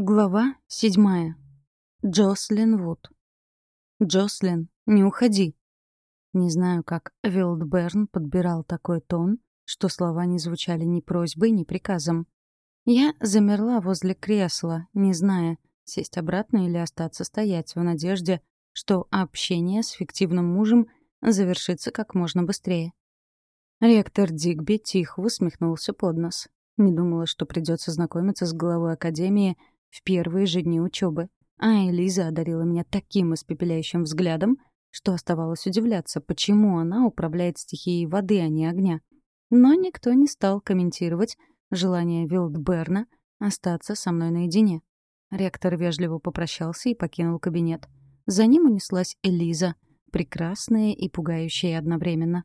Глава седьмая. Джослин Вуд. «Джослин, не уходи!» Не знаю, как Вилдберн подбирал такой тон, что слова не звучали ни просьбой, ни приказом. Я замерла возле кресла, не зная, сесть обратно или остаться стоять, в надежде, что общение с фиктивным мужем завершится как можно быстрее. Ректор Дигби тихо усмехнулся под нос. Не думала, что придется знакомиться с главой Академии в первые же дни учебы. А Элиза одарила меня таким испепеляющим взглядом, что оставалось удивляться, почему она управляет стихией воды, а не огня. Но никто не стал комментировать желание Вилдберна остаться со мной наедине. Ректор вежливо попрощался и покинул кабинет. За ним унеслась Элиза, прекрасная и пугающая одновременно.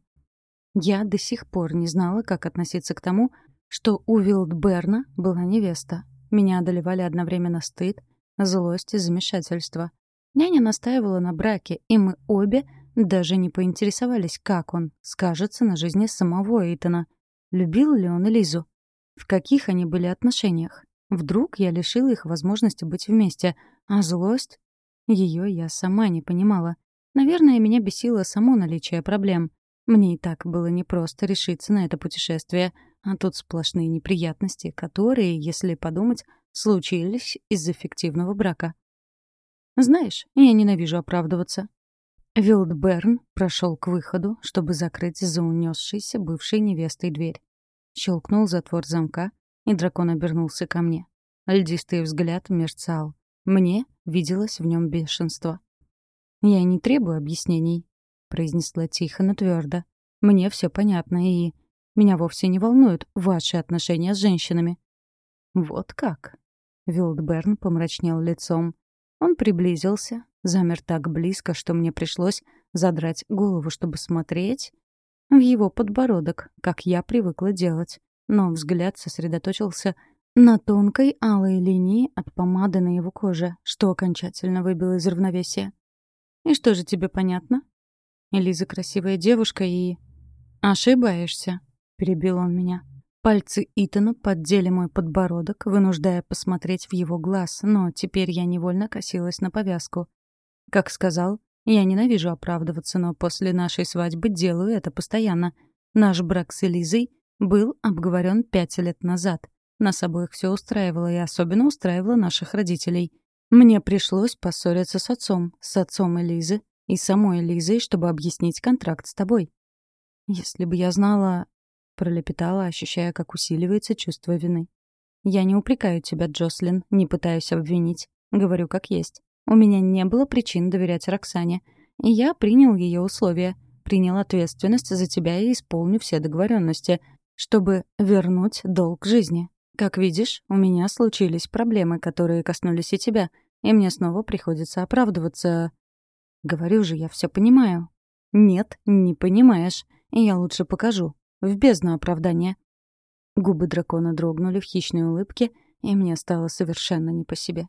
Я до сих пор не знала, как относиться к тому, что у Вилдберна была невеста, меня одолевали одновременно стыд, злость и замешательство. Няня настаивала на браке, и мы обе даже не поинтересовались, как он скажется на жизни самого Эйтона. Любил ли он Элизу? В каких они были отношениях? Вдруг я лишила их возможности быть вместе, а злость? Ее я сама не понимала. Наверное, меня бесило само наличие проблем. Мне и так было непросто решиться на это путешествие — а тут сплошные неприятности, которые, если подумать, случились из-за фиктивного брака. Знаешь, я ненавижу оправдываться. Вилдберн прошел к выходу, чтобы закрыть за унесшейся бывшей невестой дверь. Щелкнул затвор замка, и дракон обернулся ко мне. Льдистый взгляд мерцал. Мне виделось в нем бешенство. «Я не требую объяснений», — произнесла тихо, но твердо. «Мне все понятно, и меня вовсе не волнуют ваши отношения с женщинами». «Вот как?» Вилдберн помрачнел лицом. Он приблизился, замер так близко, что мне пришлось задрать голову, чтобы смотреть в его подбородок, как я привыкла делать. Но взгляд сосредоточился на тонкой алой линии от помады на его коже, что окончательно выбило из равновесия. «И что же тебе понятно?» Элиза красивая девушка и... «Ошибаешься», — перебил он меня. Пальцы Итана поддели мой подбородок, вынуждая посмотреть в его глаз, но теперь я невольно косилась на повязку. Как сказал, я ненавижу оправдываться, но после нашей свадьбы делаю это постоянно. Наш брак с Элизой был обговорен пять лет назад. Нас обоих все устраивало, и особенно устраивало наших родителей. Мне пришлось поссориться с отцом, с отцом Элизы и самой Элизой, чтобы объяснить контракт с тобой. Если бы я знала, пролепетала, ощущая, как усиливается чувство вины. «Я не упрекаю тебя, Джослин, не пытаюсь обвинить. Говорю как есть. У меня не было причин доверять Роксане. И я принял ее условия, принял ответственность за тебя и исполню все договоренности, чтобы вернуть долг жизни. Как видишь, у меня случились проблемы, которые коснулись и тебя, и мне снова приходится оправдываться. Говорю же, я все понимаю. Нет, не понимаешь, я лучше покажу. В бездну оправдания. Губы дракона дрогнули в хищной улыбке, и мне стало совершенно не по себе.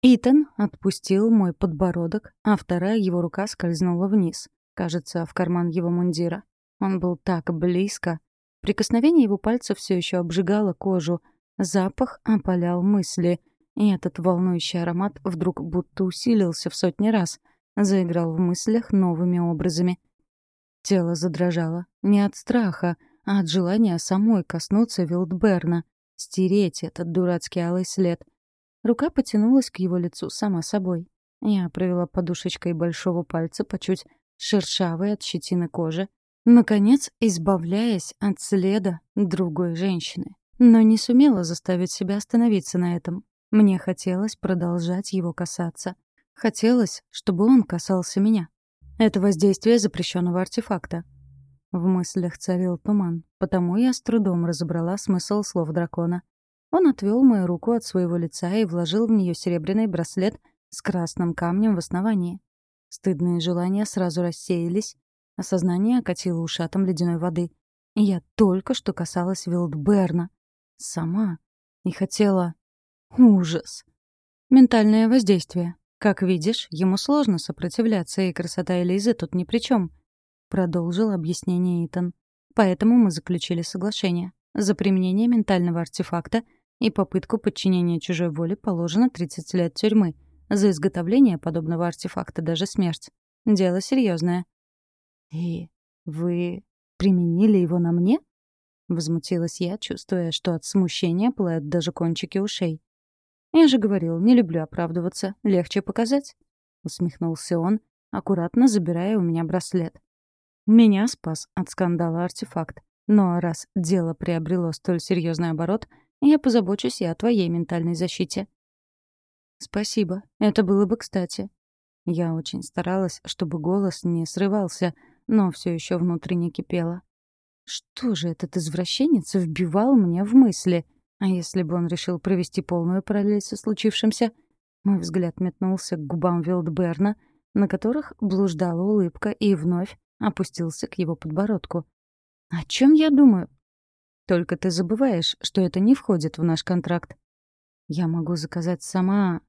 Итан отпустил мой подбородок, а вторая его рука скользнула вниз, кажется, в карман его мундира. Он был так близко. Прикосновение его пальцев все еще обжигало кожу, запах опалял мысли, и этот волнующий аромат вдруг будто усилился в сотни раз, заиграл в мыслях новыми образами — Тело задрожало. Не от страха, а от желания самой коснуться Вилдберна, стереть этот дурацкий алый след. Рука потянулась к его лицу сама собой. Я провела подушечкой большого пальца по чуть шершавой от щетины кожи, наконец избавляясь от следа другой женщины. Но не сумела заставить себя остановиться на этом. Мне хотелось продолжать его касаться. Хотелось, чтобы он касался меня. Это воздействие запрещенного артефакта. В мыслях царил туман, потому я с трудом разобрала смысл слов дракона. Он отвел мою руку от своего лица и вложил в нее серебряный браслет с красным камнем в основании. Стыдные желания сразу рассеялись, а сознание окатило ушатом ледяной воды. Я только что касалась Вилдберна. Сама. И хотела... Ужас. Ментальное воздействие. «Как видишь, ему сложно сопротивляться, и красота Элизы тут ни при чем», — продолжил объяснение Итан. «Поэтому мы заключили соглашение. За применение ментального артефакта и попытку подчинения чужой воле положено 30 лет тюрьмы. За изготовление подобного артефакта даже смерть. Дело серьезное. «И вы применили его на мне?» Возмутилась я, чувствуя, что от смущения пылают даже кончики ушей. «Я же говорил, не люблю оправдываться. Легче показать». Усмехнулся он, аккуратно забирая у меня браслет. Меня спас от скандала артефакт. Но раз дело приобрело столь серьезный оборот, я позабочусь и о твоей ментальной защите. Спасибо. Это было бы кстати. Я очень старалась, чтобы голос не срывался, но все еще внутренне кипело. Что же этот извращенец вбивал мне в мысли? А если бы он решил провести полную параллель со случившимся? Мой взгляд метнулся к губам Вилдберна, на которых блуждала улыбка, и вновь опустился к его подбородку. «О чем я думаю?» «Только ты забываешь, что это не входит в наш контракт. Я могу заказать сама...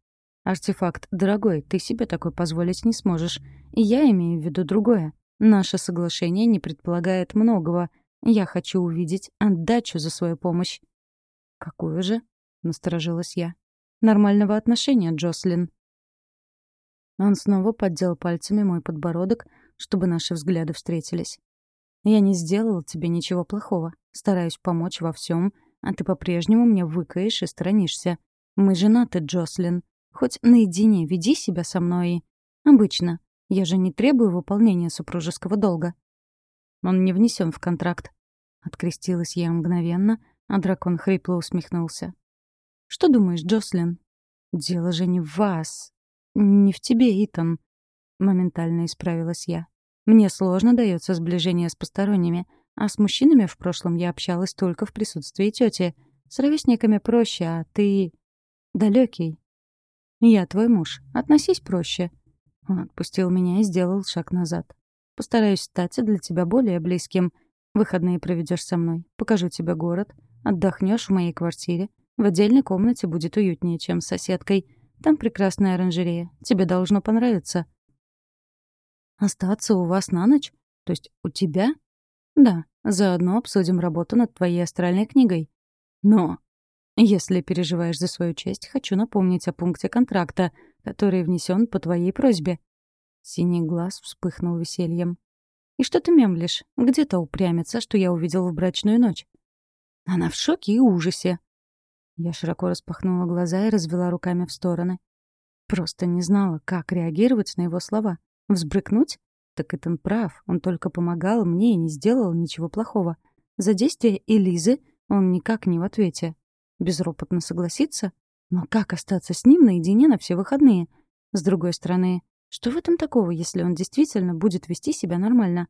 Артефакт дорогой, ты себе такой позволить не сможешь. И я имею в виду другое. Наше соглашение не предполагает многого. Я хочу увидеть отдачу за свою помощь». «Какую же?» — насторожилась я. «Нормального отношения, Джослин». Он снова поддел пальцами мой подбородок, чтобы наши взгляды встретились. «Я не сделала тебе ничего плохого. Стараюсь помочь во всем, а ты по-прежнему мне выкаешь и сторонишься. Мы женаты, Джослин. Хоть наедине веди себя со мной. Обычно. Я же не требую выполнения супружеского долга». «Он не внесен в контракт». Открестилась я мгновенно, а дракон хрипло усмехнулся. «Что думаешь, Джослин?» «Дело же не в вас. Не в тебе, Итан. Моментально исправилась я. Мне сложно дается сближение с посторонними, а с мужчинами в прошлом я общалась только в присутствии тети. С ровесниками проще, а ты... далекий. Я твой муж. Относись проще. Он отпустил меня и сделал шаг назад. Постараюсь стать для тебя более близким. Выходные проведешь со мной. Покажу тебе город. Отдохнешь в моей квартире. В отдельной комнате будет уютнее, чем с соседкой. Там прекрасная оранжерея. Тебе должно понравиться. Остаться у вас на ночь? То есть у тебя? Да, заодно обсудим работу над твоей астральной книгой. Но, если переживаешь за свою честь, хочу напомнить о пункте контракта, который внесен по твоей просьбе. Синий глаз вспыхнул весельем. «И что ты мемлишь? Где-то упрямится, что я увидел в брачную ночь». Она в шоке и ужасе. Я широко распахнула глаза и развела руками в стороны. Просто не знала, как реагировать на его слова. Взбрыкнуть? Так Итан прав, он только помогал мне и не сделал ничего плохого. За действия Элизы он никак не в ответе. Безропотно согласиться? Но как остаться с ним наедине на все выходные? С другой стороны, что в этом такого, если он действительно будет вести себя нормально?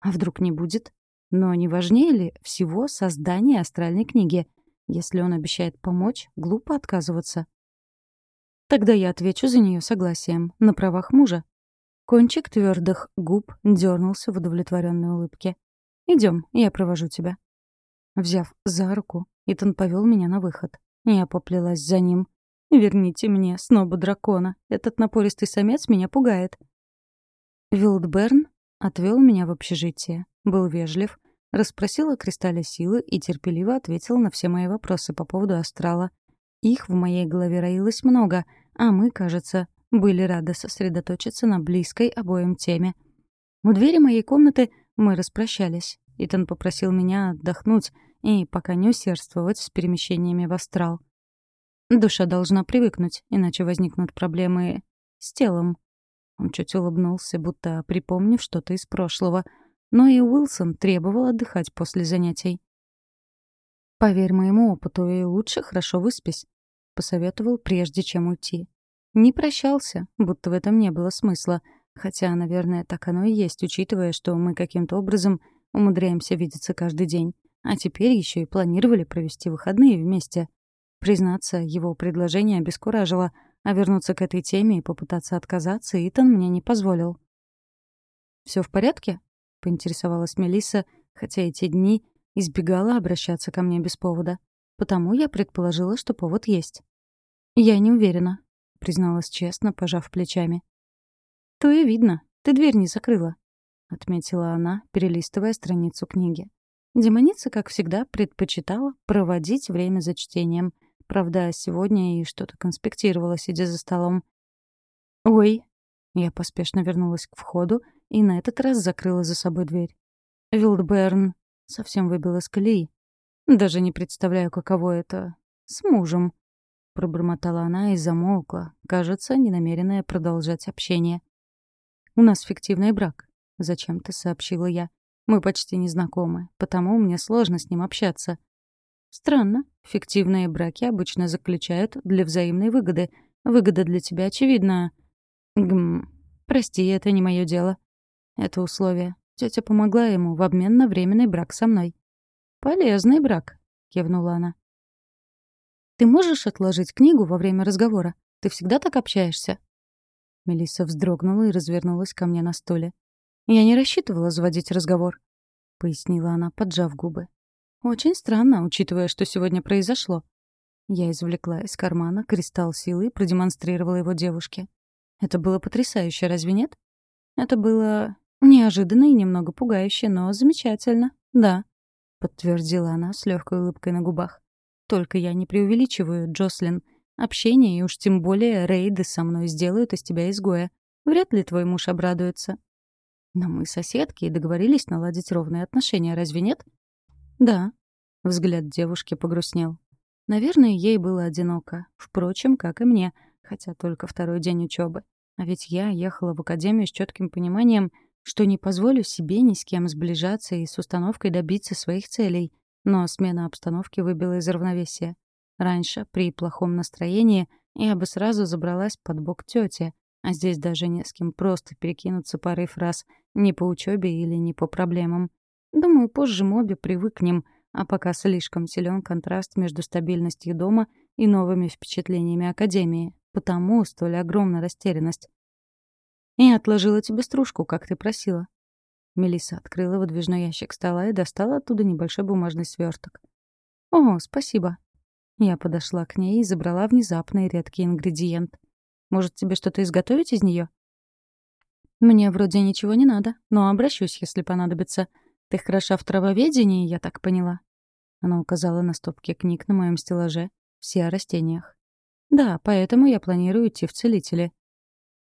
А вдруг не будет? Но не важнее ли всего создание астральной книги? Если он обещает помочь, глупо отказываться. Тогда я отвечу за нее согласием, на правах мужа, Кончик твердых губ дернулся в удовлетворенной улыбке. Идем, я провожу тебя. Взяв за руку, Итан повел меня на выход. Я поплелась за ним. «Верните мне, снова дракона. Этот напористый самец меня пугает». Вилдберн отвел меня в общежитие. Был вежлив, расспросил о кристалле силы и терпеливо ответил на все мои вопросы по поводу астрала. Их в моей голове роилось много, а мы, кажется, были рады сосредоточиться на близкой обоим теме. У двери моей комнаты мы распрощались. Итан попросил меня отдохнуть и пока не усердствовать с перемещениями в астрал. Душа должна привыкнуть, иначе возникнут проблемы с телом. Он чуть улыбнулся, будто припомнив что-то из прошлого. Но и Уилсон требовал отдыхать после занятий. «Поверь моему опыту, и лучше хорошо выспись», — посоветовал, прежде чем уйти. Не прощался, будто в этом не было смысла. Хотя, наверное, так оно и есть, учитывая, что мы каким-то образом умудряемся видеться каждый день. А теперь еще и планировали провести выходные вместе. Признаться, его предложение обескуражило, а вернуться к этой теме и попытаться отказаться Итан мне не позволил. Все в порядке?» — поинтересовалась Мелисса, хотя эти дни избегала обращаться ко мне без повода. Потому я предположила, что повод есть. «Я не уверена», — призналась честно, пожав плечами. «То и видно. Ты дверь не закрыла», — отметила она, перелистывая страницу книги. Демоница, как всегда, предпочитала проводить время за чтением. Правда, сегодня и что-то конспектировала, сидя за столом. «Ой!» Я поспешно вернулась к входу и на этот раз закрыла за собой дверь. Вилдберн совсем выбил из колеи. Даже не представляю, каково это — с мужем. Пробормотала она и замолкла, кажется, не намеренная продолжать общение. «У нас фиктивный брак», — зачем-то сообщила я. «Мы почти не знакомы, потому мне сложно с ним общаться». «Странно. Фиктивные браки обычно заключают для взаимной выгоды. Выгода для тебя очевидна. Гм. Прости, это не мое дело. Это условие. Тетя помогла ему в обмен на временный брак со мной. «Полезный брак», — кивнула она. Ты можешь отложить книгу во время разговора? Ты всегда так общаешься?» Мелисса вздрогнула и развернулась ко мне на стуле. «Я не рассчитывала заводить разговор», — пояснила она, поджав губы. «Очень странно, учитывая, что сегодня произошло». Я извлекла из кармана кристалл силы и продемонстрировала его девушке. Это было потрясающе, разве нет? Это было неожиданно и немного пугающе, но замечательно, да, — подтвердила она с легкой улыбкой на губах. Только я не преувеличиваю, Джослин. Общение и уж тем более рейды со мной сделают из тебя изгоя. Вряд ли твой муж обрадуется. Но мы соседки и договорились наладить ровные отношения, разве нет? Да. Взгляд девушки погрустнел. Наверное, ей было одиноко. Впрочем, как и мне, хотя только второй день учебы. А ведь я ехала в академию с четким пониманием, что не позволю себе ни с кем сближаться и с установкой добиться своих целей — но смена обстановки выбила из равновесия. Раньше, при плохом настроении, я бы сразу забралась под бок тети, а здесь даже не с кем просто перекинуться парой фраз ни по учебе или ни по проблемам. Думаю, позже мы обе привыкнем, а пока слишком силен контраст между стабильностью дома и новыми впечатлениями Академии. Потому столь огромная растерянность. «Я отложила тебе стружку, как ты просила», Мелисса открыла выдвижной ящик стола и достала оттуда небольшой бумажный сверток. «О, спасибо». Я подошла к ней и забрала внезапный редкий ингредиент. «Может, тебе что-то изготовить из нее? «Мне вроде ничего не надо, но обращусь, если понадобится. Ты хороша в травоведении, я так поняла». Она указала на стопки книг на моем стеллаже. Все о растениях. «Да, поэтому я планирую идти в целители».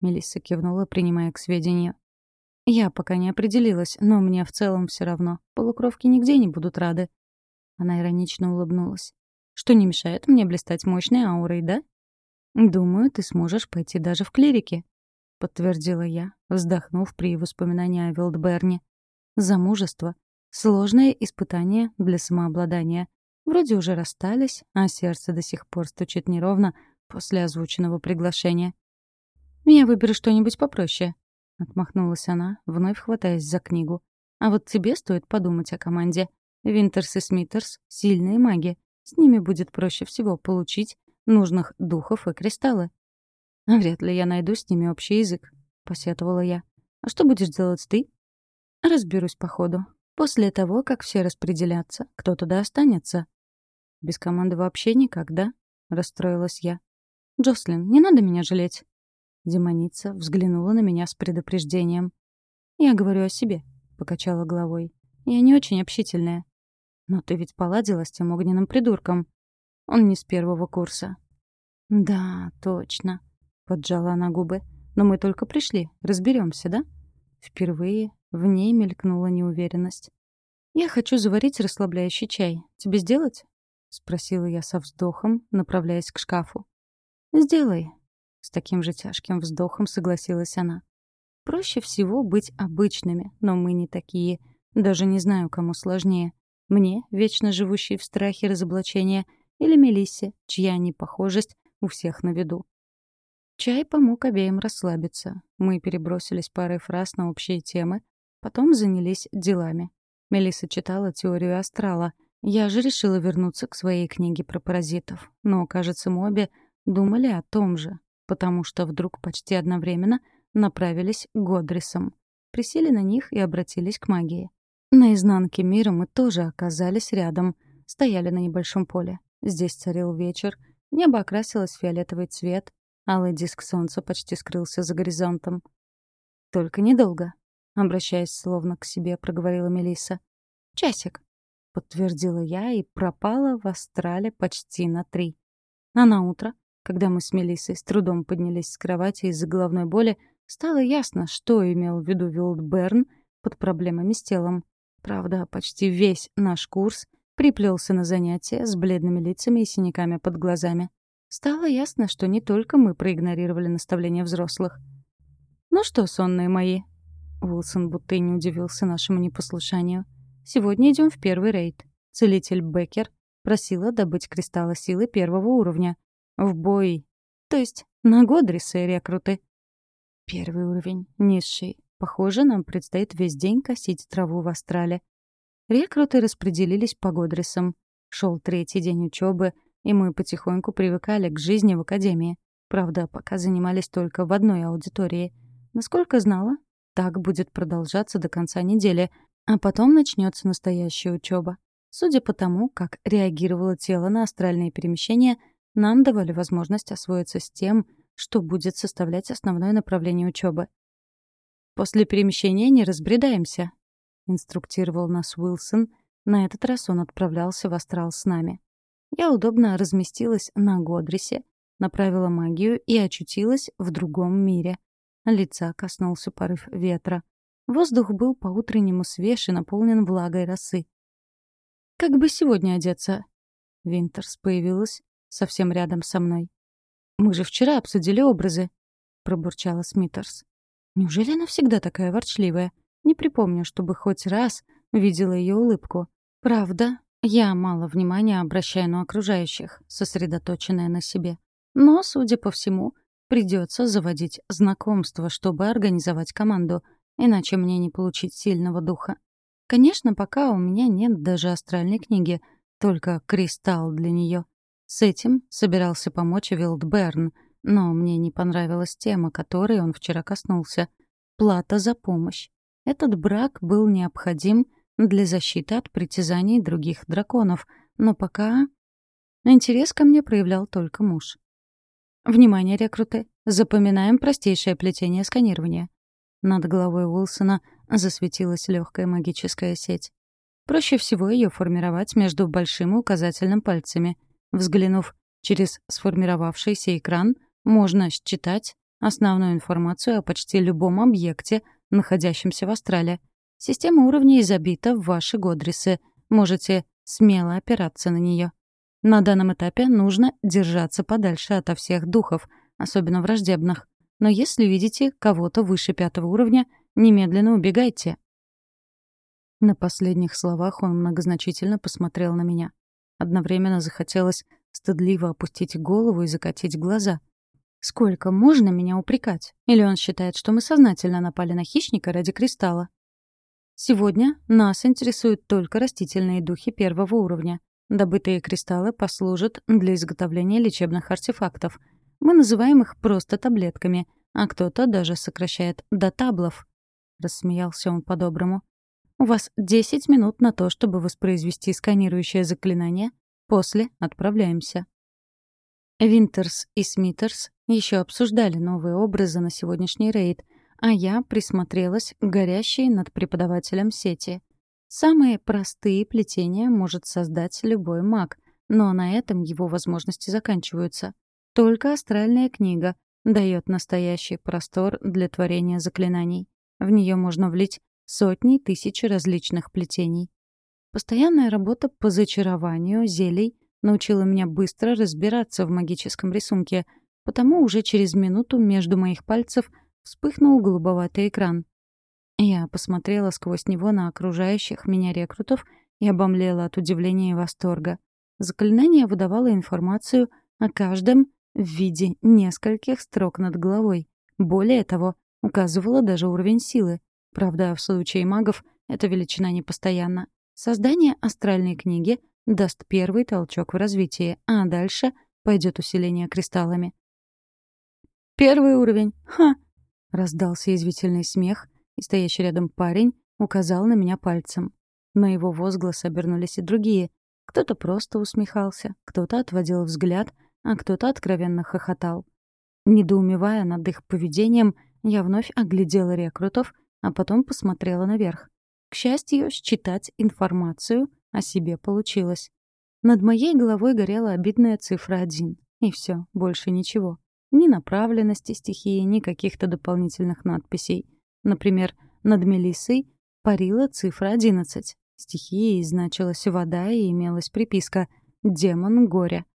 Мелисса кивнула, принимая к сведению. Я пока не определилась, но мне в целом все равно. Полукровки нигде не будут рады. Она иронично улыбнулась. Что не мешает мне блистать мощной аурой, да? Думаю, ты сможешь пойти даже в клирике, подтвердила я, вздохнув при воспоминании о Вилдберне. Замужество — сложное испытание для самообладания. Вроде уже расстались, а сердце до сих пор стучит неровно после озвученного приглашения. «Я выберу что-нибудь попроще», — отмахнулась она, вновь хватаясь за книгу. «А вот тебе стоит подумать о команде. Винтерс и Смитерс — сильные маги. С ними будет проще всего получить нужных духов и кристаллы». «Вряд ли я найду с ними общий язык», — посетовала я. «А что будешь делать ты?» «Разберусь по ходу. После того, как все распределятся, кто туда останется?» «Без команды вообще никак, да?» — расстроилась я. «Джослин, не надо меня жалеть. Демоница взглянула на меня с предупреждением. «Я говорю о себе», — покачала головой. «Я не очень общительная». «Но ты ведь поладила с тем огненным придурком». «Он не с первого курса». «Да, точно», — поджала она губы. «Но мы только пришли. Разберемся, да?» Впервые в ней мелькнула неуверенность. «Я хочу заварить расслабляющий чай. Тебе сделать?» — спросила я со вздохом, направляясь к шкафу. «Сделай», с таким же тяжким вздохом согласилась она. Проще всего быть обычными, но мы не такие. Даже не знаю, кому сложнее. Мне, вечно живущей в страхе разоблачения, или Мелиссе, чья непохожесть у всех на виду. Чай помог обеим расслабиться. Мы перебросились парой фраз на общие темы, потом занялись делами. Мелисса читала теорию астрала. Я же решила вернуться к своей книге про паразитов. Но, кажется, мы обе думали о том же, потому что вдруг почти одновременно направились к Годрисам. Присели на них и обратились к магии. На изнанке мира мы тоже оказались рядом, стояли на небольшом поле. Здесь царил вечер, небо окрасилось в фиолетовый цвет, алый диск солнца почти скрылся за горизонтом. «Только недолго», — обращаясь словно к себе, проговорила Мелисса. «Часик», — подтвердила я и пропала в астрале почти на три. А на утро, когда мы с Мелиссой с трудом поднялись с кровати из-за головной боли, стало ясно, что имел в виду Вилдберн под проблемами с телом. Правда, почти весь наш курс приплелся на занятия с бледными лицами и синяками под глазами. Стало ясно, что не только мы проигнорировали наставления взрослых. «Ну что, сонные мои?» Уилсон будто и не удивился нашему непослушанию. «Сегодня идем в первый рейд. Целитель Беккер просила добыть кристаллы силы первого уровня. В бой. То есть на Годриса рекруты. Первый уровень. Низший. Похоже, нам предстоит весь день косить траву в Астрале. Рекруты распределились по Годрисам. Шел третий день учебы, и мы потихоньку привыкали к жизни в академии. Правда, пока занимались только в одной аудитории. Насколько знала, так будет продолжаться до конца недели, а потом начнется настоящая учеба. Судя по тому, как реагировало тело на астральные перемещения, нам давали возможность освоиться с тем, что будет составлять основное направление учебы. «После перемещения не разбредаемся», — инструктировал нас Уилсон. На этот раз он отправлялся в астрал с нами. Я удобно разместилась на Годрисе, направила магию и очутилась в другом мире. Лица коснулся порыв ветра. Воздух был по-утреннему свеж и наполнен влагой росы. «Как бы сегодня одеться?» Винтерс появилась совсем рядом со мной. «Мы же вчера обсудили образы», — пробурчала Смитерс. «Неужели она всегда такая ворчливая? Не припомню, чтобы хоть раз видела ее улыбку. Правда, я мало внимания обращаю на окружающих, сосредоточенная на себе. Но, судя по всему, придется заводить знакомство, чтобы организовать команду, иначе мне не получить сильного духа. Конечно, пока у меня нет даже астральной книги, только кристалл для нее. С этим собирался помочь Вилдберн, но мне не понравилась тема, которой он вчера коснулся. Плата за помощь. Этот брак был необходим для защиты от притязаний других драконов, но пока... Интерес ко мне проявлял только муж. «Внимание, рекруты! Запоминаем простейшее плетение сканирования». Над головой Уилсона засветилась легкая магическая сеть. Проще всего ее формировать между большим и указательным пальцами — Взглянув через сформировавшийся экран, можно считать основную информацию о почти любом объекте, находящемся в астрале. Система уровней забита в ваши годрисы. Можете смело опираться на нее. На данном этапе нужно держаться подальше ото всех духов, особенно враждебных. Но если видите кого-то выше пятого уровня, немедленно убегайте. На последних словах он многозначительно посмотрел на меня. Одновременно захотелось стыдливо опустить голову и закатить глаза. Сколько можно меня упрекать? Или он считает, что мы сознательно напали на хищника ради кристалла? Сегодня нас интересуют только растительные духи первого уровня. Добытые кристаллы послужат для изготовления лечебных артефактов. Мы называем их просто таблетками, а кто-то даже сокращает до таблов. Рассмеялся он по-доброму. У вас 10 минут на то, чтобы воспроизвести сканирующее заклинание. После отправляемся. Винтерс и Смитерс еще обсуждали новые образы на сегодняшний рейд, а я присмотрелась к горящей над преподавателем сети. Самые простые плетения может создать любой маг, но на этом его возможности заканчиваются. Только астральная книга дает настоящий простор для творения заклинаний. В нее можно влить сотни и тысячи различных плетений. Постоянная работа по зачарованию зелий научила меня быстро разбираться в магическом рисунке, потому уже через минуту между моих пальцев вспыхнул голубоватый экран. Я посмотрела сквозь него на окружающих меня рекрутов и обомлела от удивления и восторга. Заклинание выдавало информацию о каждом в виде нескольких строк над головой. Более того, указывало даже уровень силы. Правда, в случае магов эта величина непостоянна. Создание астральной книги даст первый толчок в развитии, а дальше пойдет усиление кристаллами. «Первый уровень! Ха!» — раздался язвительный смех, и стоящий рядом парень указал на меня пальцем. На его возглас обернулись и другие. Кто-то просто усмехался, кто-то отводил взгляд, а кто-то откровенно хохотал. Недоумевая над их поведением, я вновь оглядела рекрутов а потом посмотрела наверх. К счастью, считать информацию о себе получилось. Над моей головой горела обидная цифра один. И все, больше ничего. Ни направленности стихии, ни каких-то дополнительных надписей. Например, над Мелиссой парила цифра 11. Стихией значилась вода и имелась приписка «Демон горя».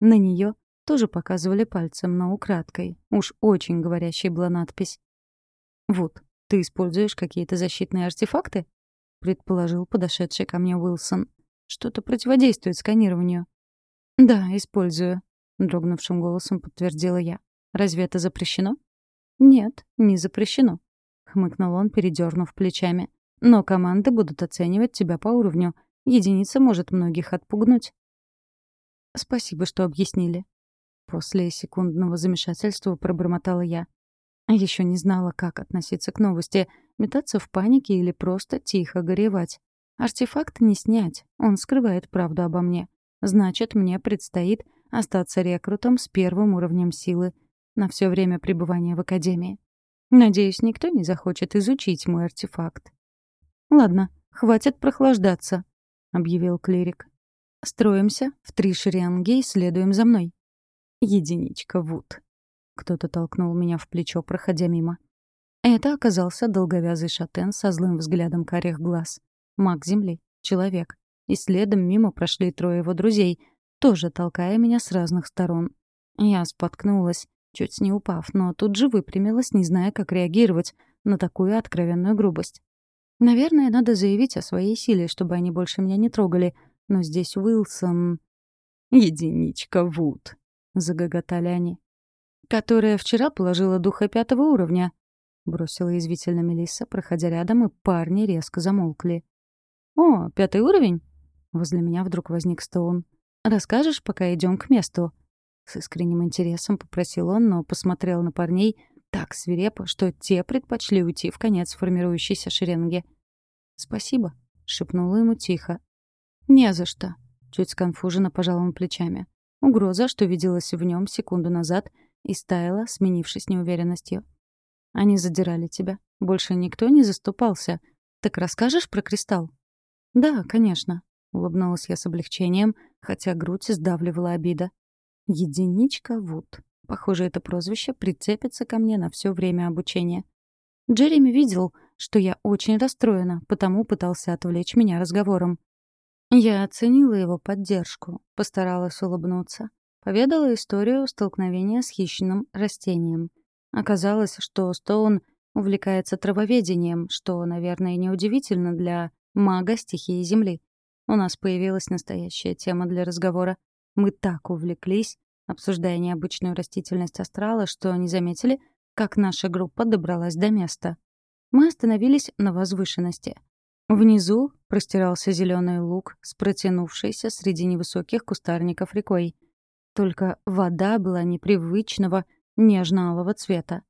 На нее тоже показывали пальцем, но украдкой. Уж очень говорящей была надпись. «Вот, ты используешь какие-то защитные артефакты?» — предположил подошедший ко мне Уилсон. «Что-то противодействует сканированию». «Да, использую», — дрогнувшим голосом подтвердила я. «Разве это запрещено?» «Нет, не запрещено», — хмыкнул он, передернув плечами. «Но команды будут оценивать тебя по уровню. Единица может многих отпугнуть». «Спасибо, что объяснили». После секундного замешательства пробормотала я. Еще не знала, как относиться к новости, метаться в панике или просто тихо горевать. Артефакт не снять, он скрывает правду обо мне. Значит, мне предстоит остаться рекрутом с первым уровнем силы на все время пребывания в Академии. Надеюсь, никто не захочет изучить мой артефакт. «Ладно, хватит прохлаждаться», — объявил клирик. «Строимся в три шеренги и следуем за мной». «Единичка, Вуд», кто-то толкнул меня в плечо, проходя мимо. Это оказался долговязый шатен со злым взглядом карих глаз. Маг Земли. Человек. И следом мимо прошли трое его друзей, тоже толкая меня с разных сторон. Я споткнулась, чуть не упав, но тут же выпрямилась, не зная, как реагировать на такую откровенную грубость. Наверное, надо заявить о своей силе, чтобы они больше меня не трогали, но здесь Уилсон... «Единичка, Вуд!» — загоготали они которая вчера положила духа пятого уровня», — бросила язвительно Мелисса, проходя рядом, и парни резко замолкли. «О, пятый уровень?» Возле меня вдруг возник Стоун. «Расскажешь, пока идем к месту?» С искренним интересом попросил он, но посмотрел на парней так свирепо, что те предпочли уйти в конец формирующейся шеренги. «Спасибо», — шепнула ему тихо. «Не за что», — чуть сконфуженно пожал он плечами. Угроза, что виделась в нем секунду назад, и стаяла, сменившись неуверенностью. «Они задирали тебя. Больше никто не заступался. Так расскажешь про кристалл?» «Да, конечно», — улыбнулась я с облегчением, хотя грудь сдавливала обида. «Единичка Вуд. Похоже, это прозвище прицепится ко мне на все время обучения. Джереми видел, что я очень расстроена, потому пытался отвлечь меня разговором. Я оценила его поддержку, постаралась улыбнуться. Поведала историю столкновения с хищным растением. Оказалось, что Стоун увлекается травоведением, что, наверное, неудивительно для мага стихии Земли. У нас появилась настоящая тема для разговора. Мы так увлеклись, обсуждая необычную растительность астрала, что не заметили, как наша группа добралась до места. Мы остановились на возвышенности. Внизу простирался зеленый луг с протянувшейся среди невысоких кустарников рекой — только вода была непривычного нежно-алого цвета.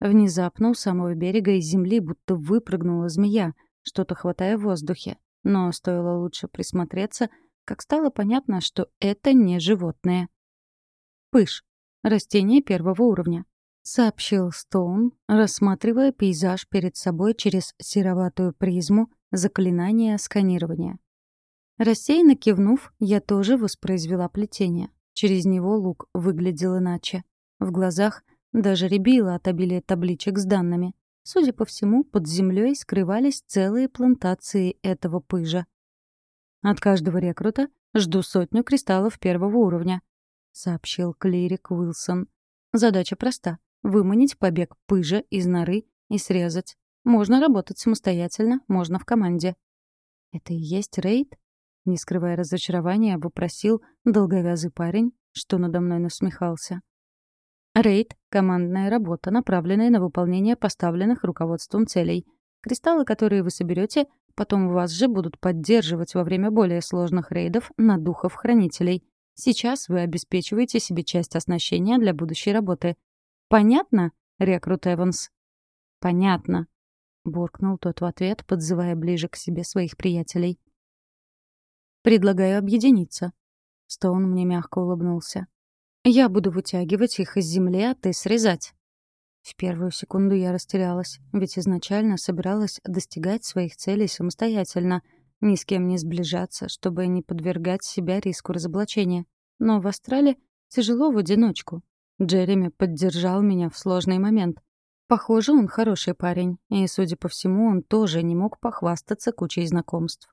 Внезапно у самого берега из земли будто выпрыгнула змея, что-то хватая в воздухе. Но стоило лучше присмотреться, как стало понятно, что это не животное. Пыш. Растение первого уровня. Сообщил Стоун, рассматривая пейзаж перед собой через сероватую призму заклинания сканирования. Рассеянно кивнув, я тоже воспроизвела плетение. Через него лук выглядел иначе. В глазах даже рябило от обилия табличек с данными. Судя по всему, под землей скрывались целые плантации этого пыжа. «От каждого рекрута жду сотню кристаллов первого уровня», — сообщил клирик Уилсон. «Задача проста — выманить побег пыжа из норы и срезать. Можно работать самостоятельно, можно в команде». «Это и есть рейд?» Не скрывая разочарования, вопросил долговязый парень, что надо мной насмехался. Рейд — командная работа, направленная на выполнение поставленных руководством целей. Кристаллы, которые вы соберете, потом вас же будут поддерживать во время более сложных рейдов на духов-хранителей. Сейчас вы обеспечиваете себе часть оснащения для будущей работы. Понятно, рекрут Эванс? Понятно, буркнул тот в ответ, подзывая ближе к себе своих приятелей. Предлагаю объединиться». Стоун мне мягко улыбнулся. «Я буду вытягивать их из земли, а ты срезать». В первую секунду я растерялась, ведь изначально собиралась достигать своих целей самостоятельно, ни с кем не сближаться, чтобы не подвергать себя риску разоблачения. Но в Астрале Тяжело в одиночку. Джереми поддержал меня в сложный момент. Похоже, он хороший парень, и, судя по всему, он тоже не мог похвастаться кучей знакомств.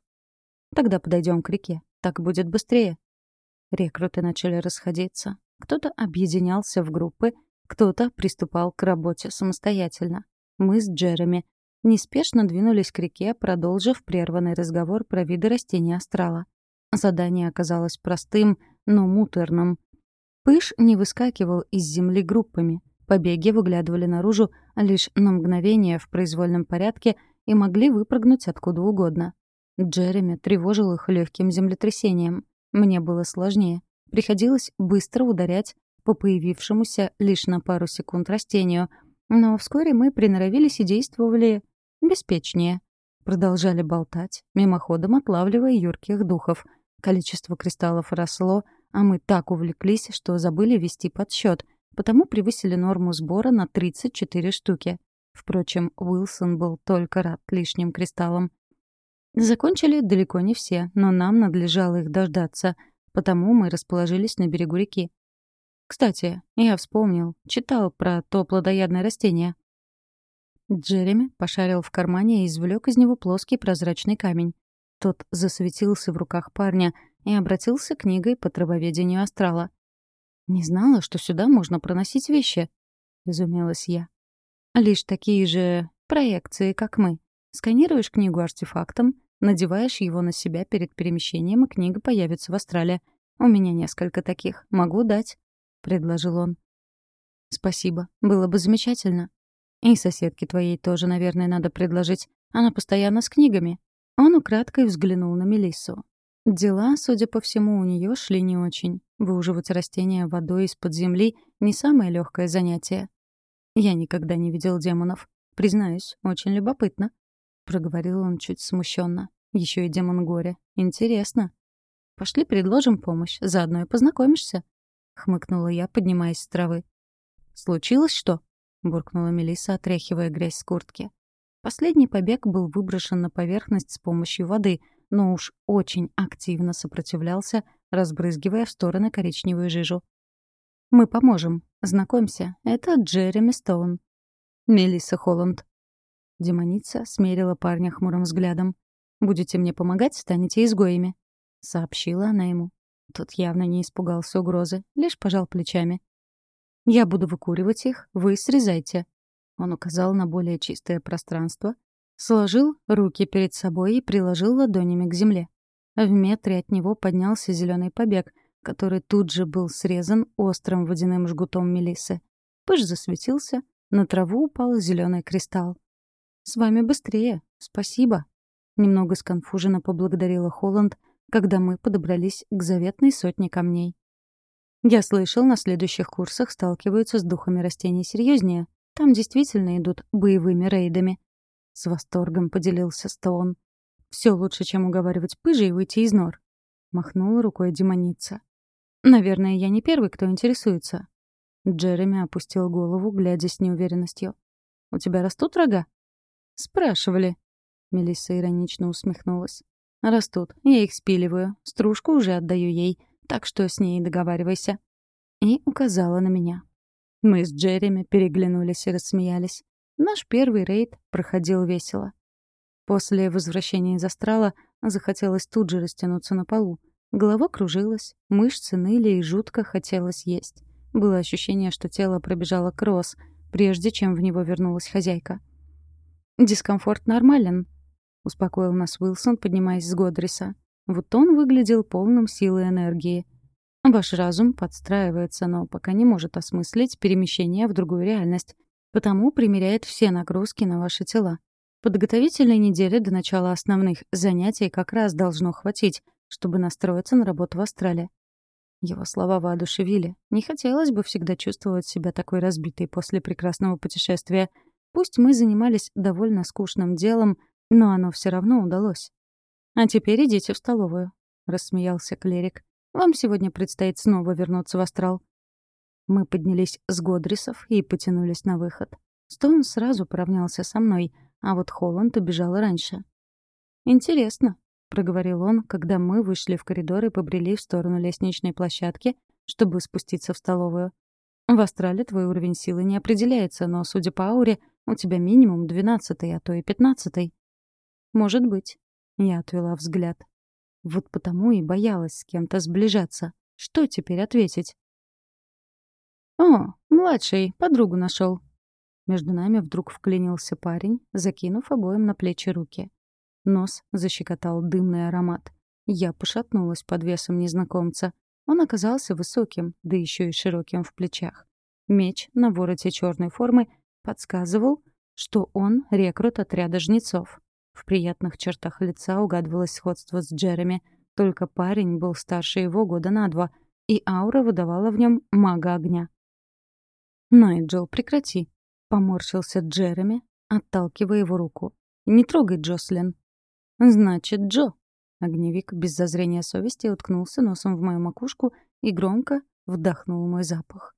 Тогда подойдем к реке. Так будет быстрее. Рекруты начали расходиться. Кто-то объединялся в группы, кто-то приступал к работе самостоятельно. Мы с Джереми неспешно двинулись к реке, продолжив прерванный разговор про виды растений астрала. Задание оказалось простым, но муторным. Пыш не выскакивал из земли группами. Побеги выглядывали наружу лишь на мгновение в произвольном порядке и могли выпрыгнуть откуда угодно. Джереми тревожил их легким землетрясением. Мне было сложнее. Приходилось быстро ударять по появившемуся лишь на пару секунд растению, но вскоре мы приноровились и действовали беспечнее. Продолжали болтать, мимоходом отлавливая юрких духов. Количество кристаллов росло, а мы так увлеклись, что забыли вести подсчет, потому превысили норму сбора на 34 штуки. Впрочем, Уилсон был только рад лишним кристаллам. Закончили далеко не все, но нам надлежало их дождаться, потому мы расположились на берегу реки. Кстати, я вспомнил, читал про то плодоядное растение. Джереми пошарил в кармане и извлек из него плоский прозрачный камень. Тот засветился в руках парня и обратился книгой по травоведению астрала. «Не знала, что сюда можно проносить вещи», — изумилась я. «Лишь такие же проекции, как мы. Сканируешь книгу артефактом, надеваешь его на себя перед перемещением, и книга появится в астрале. У меня несколько таких. Могу дать», — предложил он. «Спасибо. Было бы замечательно. И соседке твоей тоже, наверное, надо предложить. Она постоянно с книгами». Он украдкой взглянул на Мелиссу. Дела, судя по всему, у нее шли не очень. Выуживать растения водой из-под земли — не самое легкое занятие. Я никогда не видел демонов. Признаюсь, очень любопытно. Проговорил он чуть смущенно. Еще и демон горя. Интересно. Пошли предложим помощь, заодно и познакомишься. Хмыкнула я, поднимаясь с травы. Случилось что? буркнула Мелиса, отряхивая грязь с куртки. Последний побег был выброшен на поверхность с помощью воды, но уж очень активно сопротивлялся, разбрызгивая в стороны коричневую жижу. «Мы поможем. Знакомься, это Джереми Стоун». «Мелисса Холланд». Демоница смерила парня хмурым взглядом. «Будете мне помогать, станете изгоями», — сообщила она ему. Тот явно не испугался угрозы, лишь пожал плечами. «Я буду выкуривать их, вы срезайте», он указал на более чистое пространство, сложил руки перед собой и приложил ладонями к земле. В метре от него поднялся зеленый побег, который тут же был срезан острым водяным жгутом мелисы. Пыш засветился, на траву упал зеленый кристалл. «С вами быстрее. Спасибо». Немного сконфуженно поблагодарила Холланд, когда мы подобрались к заветной сотне камней. Я слышал, на следующих курсах сталкиваются с духами растений серьезнее. Там действительно идут боевыми рейдами. С восторгом поделился Стоун. Все лучше, чем уговаривать пыжи и выйти из нор. Махнула рукой демоница. Наверное, я не первый, кто интересуется. Джереми опустил голову, глядя с неуверенностью. «У тебя растут рога?» «Спрашивали». Мелисса иронично усмехнулась. «Растут. Я их спиливаю. Стружку уже отдаю ей. Так что с ней договаривайся». И указала на меня. Мы с Джереми переглянулись и рассмеялись. Наш первый рейд проходил весело. После возвращения из астрала захотелось тут же растянуться на полу. Голова кружилась, мышцы ныли и жутко хотелось есть. Было ощущение, что тело пробежало кросс, прежде чем в него вернулась хозяйка. «Дискомфорт нормален», — успокоил нас Уилсон, поднимаясь с Годриса. Вот он выглядел полным силы и энергии. Ваш разум подстраивается, но пока не может осмыслить перемещение в другую реальность, потому примеряет все нагрузки на ваши тела. Подготовительной недели до начала основных занятий как раз должно хватить, чтобы настроиться на работу в Астрале. Его слова воодушевили. Не хотелось бы всегда чувствовать себя такой разбитой после прекрасного путешествия. Пусть мы занимались довольно скучным делом, но оно все равно удалось. «А теперь идите в столовую», — рассмеялся клерик. Вам сегодня предстоит снова вернуться в астрал». Мы поднялись с Годрисов и потянулись на выход. Стоун сразу поравнялся со мной, а вот Холланд убежал раньше. «Интересно», — проговорил он, когда мы вышли в коридор и побрели в сторону лестничной площадки, чтобы спуститься в столовую. В астрале твой уровень силы не определяется, но, судя по ауре, у тебя минимум двенадцатый, а то и пятнадцатый. Может быть. Я отвела взгляд. Вот потому и боялась с кем-то сближаться. Что теперь ответить? «О, младший, подругу нашел. Между нами вдруг вклинился парень, закинув обоим на плечи руки. Нос защекотал дымный аромат. Я пошатнулась под весом незнакомца. Он оказался высоким, да еще и широким в плечах. Меч на вороте черной формы подсказывал, что он рекрут отряда жнецов. В приятных чертах лица угадывалось сходство с Джереми, только парень был старше его года на два, и аура выдавала в нем мага огня. «Найджел, прекрати», — поморщился Джереми, отталкивая его руку. «Не трогай Джослин». «Значит, Джо». Огневик без зазрения совести уткнулся носом в мою макушку и громко вдохнул мой запах.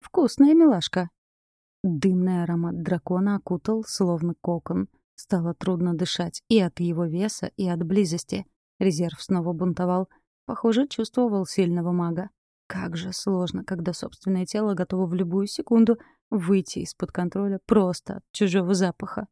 «Вкусная милашка». Дымный аромат дракона окутал, словно кокон. Стало трудно дышать и от его веса, и от близости. Резерв снова бунтовал. Похоже, чувствовал сильного мага. Как же сложно, когда собственное тело готово в любую секунду выйти из-под контроля просто от чужого запаха.